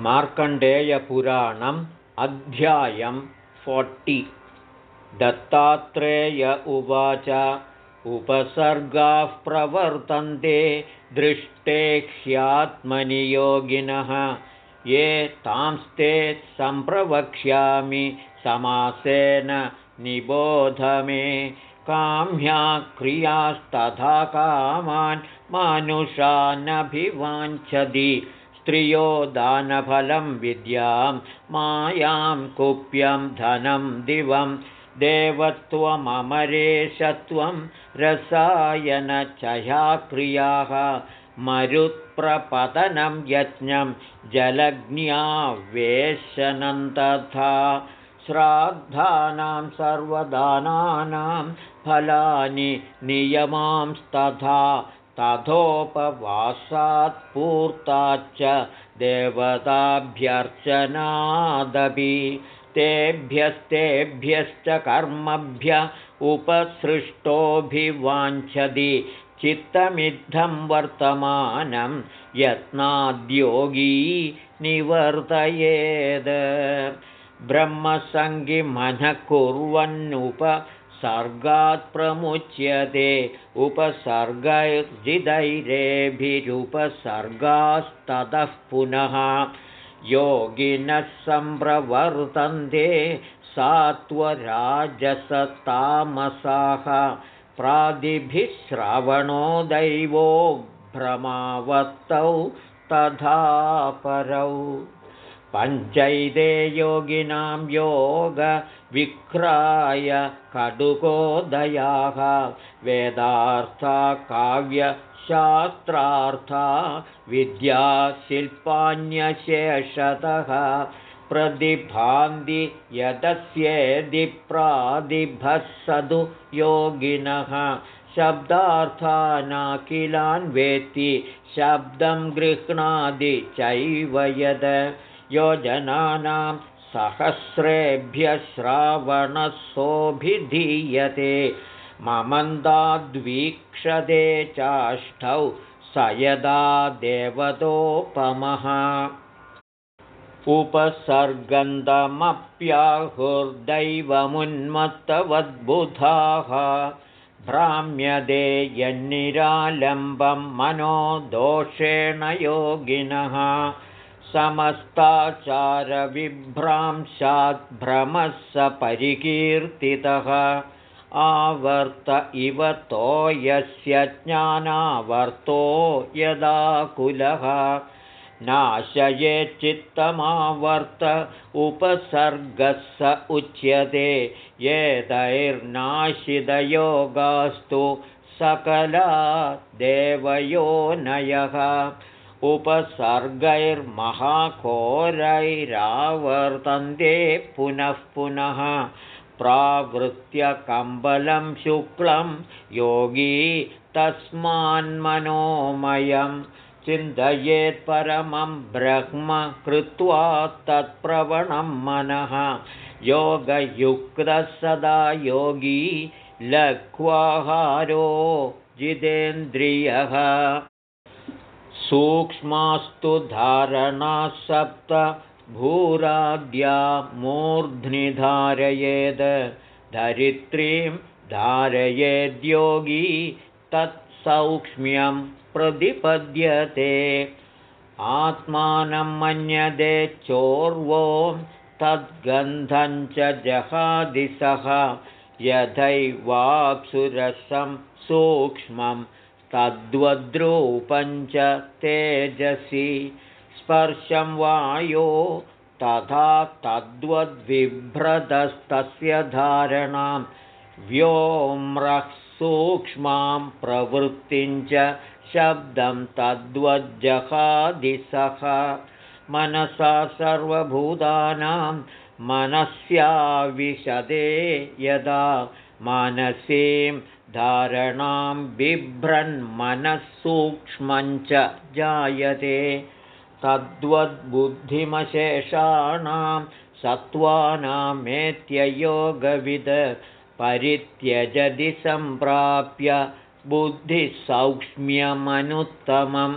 मार्कण्डेयपुराणम् अध्यायं फोर्टि। दत्तात्रेय उवाच उपसर्गाः प्रवर्तन्ते दृष्टे ह्यात्मनि योगिनः ये तांस्ते सम्प्रवक्ष्यामि समासेन निबोध मे। काम्या क्रियास्तथा कामान् मानुषानभिवाञ्छति स्त्रियो दानफलं विद्यां मायां कुप्यं धनं दिवं देवत्वममरेशत्वं रसायनचयाक्रियाः मरुत्प्रपतनं यज्ञं जलग्न्यावेशनं तथा श्राद्धानां सर्वदानानां फलानि नियमांस्तथा तथोपवासात्पूर्ताच्च देवताभ्यर्चनादपि तेभ्यस्तेभ्यश्च कर्मभ्य उपसृष्टोऽभिवाञ्छति चित्तमिद्धं वर्तमानं यत्नाद्योगी निवर्तयेद्। ब्रह्मसङ्गिमनः कुर्वन्नुप सर्गात् प्रमुच्यते। उपसर्गैर्जिदैरेभिरुपसर्गास्ततः पुनः। योगिनः सम्प्रवर्तन्ते सात्वराजसतामसाः प्रादिभिः श्रावणो दैवो भ्रमावत्तौ तथा परौ पञ्चैते योगिनां योगविक्राय कटुकोदयाः वेदार्था काव्यशास्त्रार्था विद्याशिल्पान्यशेषतः प्रतिभान्ति यदस्येदिप्रादिभः सदु योगिनः शब्दार्थानाखिलान् वेत्ति शब्दं गृह्णादि चैव यद योजनानां सहस्रेभ्य श्रावणसोऽभिधीयते ममन्दाद्वीक्षते चाष्टौ स यदा देवतोपमः। उपसर्गन्तमप्याहुर्दैवमुन्मत्तवद्बुधाः भ्राम्यदे यन्निरालम्बं मनो दोषेण योगिनः समस्ताचारविभ्रांशाद्भ्रमः स परिकीर्तितः। आवर्त इव तोयस्य ज्ञानावर्तो यदाकुलः नाशयेच्चित्तमावर्त उपसर्गः स उच्यते। एतैर्नाशिदयोगास्तु सकला देवयोनयः उपसर्गैर्महाघोरैरावर्तन्ते पुनः पुनः प्रावृत्य कम्बलं शुक्लं योगी तस्मान्मनोमयं चिन्तयेत्परमं ब्रह्म कृत्वा तत्प्रवणं मनः योगयुक्तः सदा योगी लघ्वाहारो जितेन्द्रियः सूक्ष्मास्तु धारणा सप्त भूराद्या मूर्ध्नि धारयेद् धरित्रीं धारयेद्योगी तत्सौक्ष्म्यं प्रतिपद्यते। आत्मानं मन्यते चोर्वो तद्गन्धञ्च जहादिसः यथैवाप्सुरसं सूक्ष्मं तद्वद्रूपञ्च तेजसि स्पर्शं वायो तथा तद्वद्विभ्रतस्तस्य धारणां व्योम्रः सूक्ष्मां प्रवृत्तिञ्च शब्दं तद्वज्जहादिसः। मनसा सर्वभूतानां मनस्याविशदे यदा मानसीं धारणां बिभ्रन्मनःसूक्ष्मञ्च जायते। तद्वद्बुद्धिमशेषाणां सत्त्वानामेत्ययोगविद परित्यजति सम्प्राप्य बुद्धिसौक्ष्म्यमनुत्तमम्।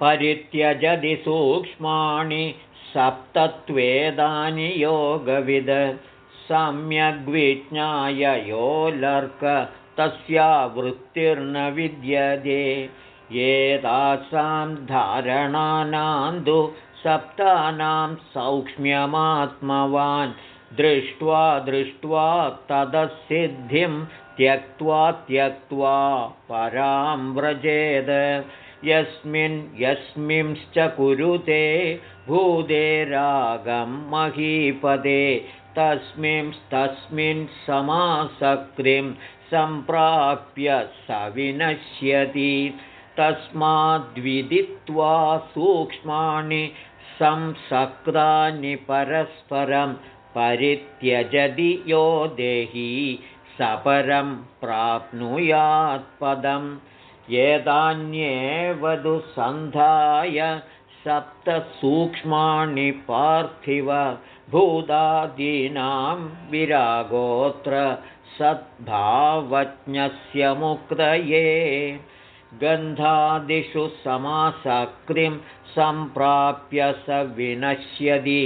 परित्यजति सूक्ष्माणि सप्तत्वेदानि योगविद सम्यग्विज्ञाय यो लर्क तस्या वृत्तिर्न विद्यते। एतासां धारणानां सप्तानां सौक्ष्म्यमात्मवान् दृष्ट्वा दृष्ट्वा तदसिद्धिं त्यक्त्वा त्यक्त्वा परां व्रजेद। यस्मिन् यस्मिंश्च कुरुते भूते रागं महीपदे तस्मिंस्तस्मिन् समासक्तिं सम्प्राप्य स विनश्यति तस्माद्विदित्वा सूक्ष्माणि संसक्तानि परस्परं परित्यजति यो देही। सपरं प्राप्नुयात्पदम् एतान्येवधु सन्धाय सप्तसूक्ष्माणि पार्थिव भूतादीनां विरागोत्र सद्भावज्ञस्य मुक्तये। गन्धादिषु समासक्तिं सम्प्राप्य स विनश्यति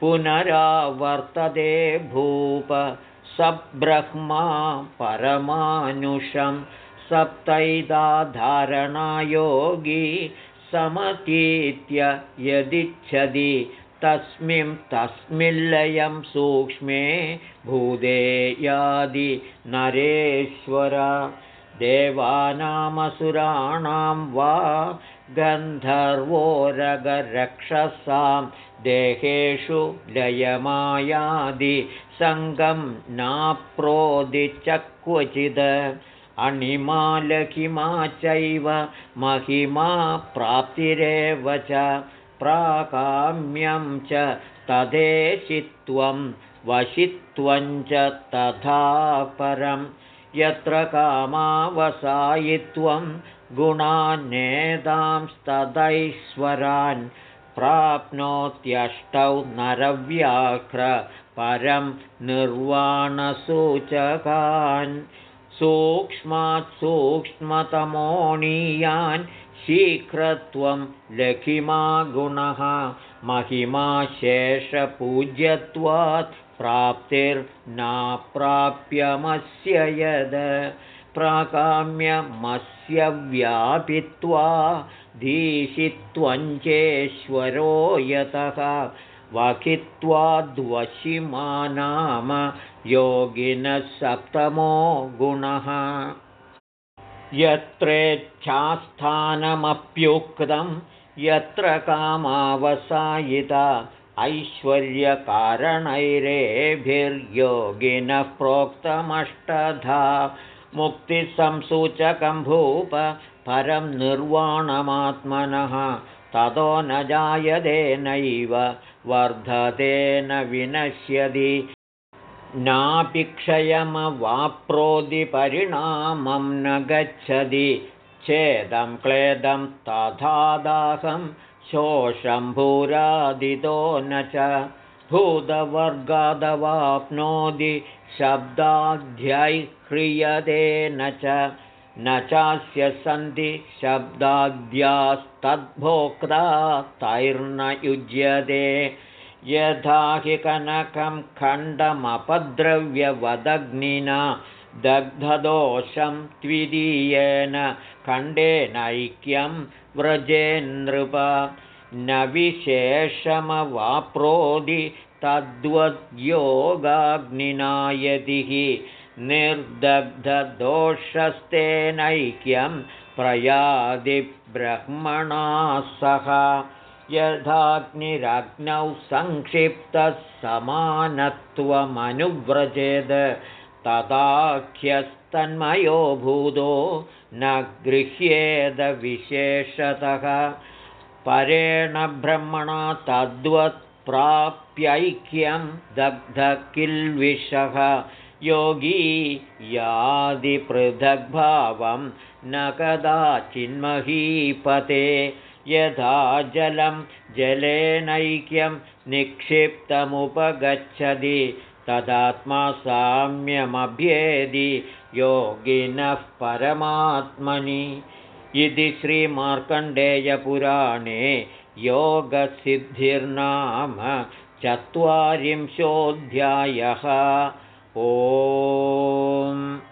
पुनरावर्तते भूप। स ब्रह्मा परमानुषं सप्तैदाधारणायोगी समतीत्य यदिच्छति तस्मिं तस्मिल्लयं सूक्ष्मे भूदे यादि नरेश्वर। देवानामसुराणां वा गन्धर्वोरगरक्षसां देहेषु लयमायादि सङ्गं नाप्रोदिच क्वचिद् अणिमालहिमा चैव महिमा प्राप्तिरेव च प्राकाम्यं च तथेशित्वं वशित्वञ्च तथा परम् यत्र कामावसायित्वं गुणान्नेतांस्तदैश्वरान् प्राप्नोत्यष्टौ नरव्याघ्र परं निर्वाणसूचकान् सूक्ष्मात् सूक्ष्मतमोणीयान् शीघ्रत्वं लघिमा गुणः। महिमा शेषपूज्यत्वात् प्राप्तिर्नाप्राप्यमस्य यद् प्राकाम्यमस्य व्यापित्वा धीशित्वञ्चेश्वरो यतः वखित्वाद्वशिमा नाम योगिनः सप्तमो गुणः। यत्रेच्छास्थानमप्युक्तं यत्र कामावसायिता ऐश्वर्यकारणैरेभिर्योगिनः प्रोक्तमष्टधा। मुक्तिसंसूचकं भूप परं निर्वाणमात्मनः ततो न जायते नैव वर्धते न विनश्यति। नापिक्षयमवाप्रोदिपरिणामं न गच्छति। चेदं क्लेदं तथा दाहं शोषम्भूरादितो न च। भूतवर्गादवाप्नोति शब्दाध्यै न च न चास्य सन्ति शब्दाद्यास्तद्भोक्ता तैर्न युज्यते। यथा हि कनकं खण्डमपद्रव्यवदग्निना दग्धदोषं द्वितीयेन खण्डेनैक्यं व्रजेन्नृप न विशेषमवाप्रोदि तद्वद्योगाग्निनायतिः निर्दग्धदोषस्तेनैक्यं प्रयादिब्रह्मणा सह। यथाग्निरग्नौ संक्षिप्तः समानत्वमनुव्रजेद। तदाख्यस्तन्मयो भूतो न गृह्येदविशेषतः परेण ब्रह्मणा तद्वत्प्राप्यैक्यं दग्धकिल्विषः योगी यादिपृथग्भावं न कदाचिन्महीपते। यथा जलं जलेनैक्यं निक्षिप्तमुपगच्छति तदात्मा साम्यमभ्येदि योगिनः परमात्मनि। इति श्रीमार्कण्डेयपुराणे योगसिद्धिर्नाम चत्वारिंशोऽध्यायः ॐ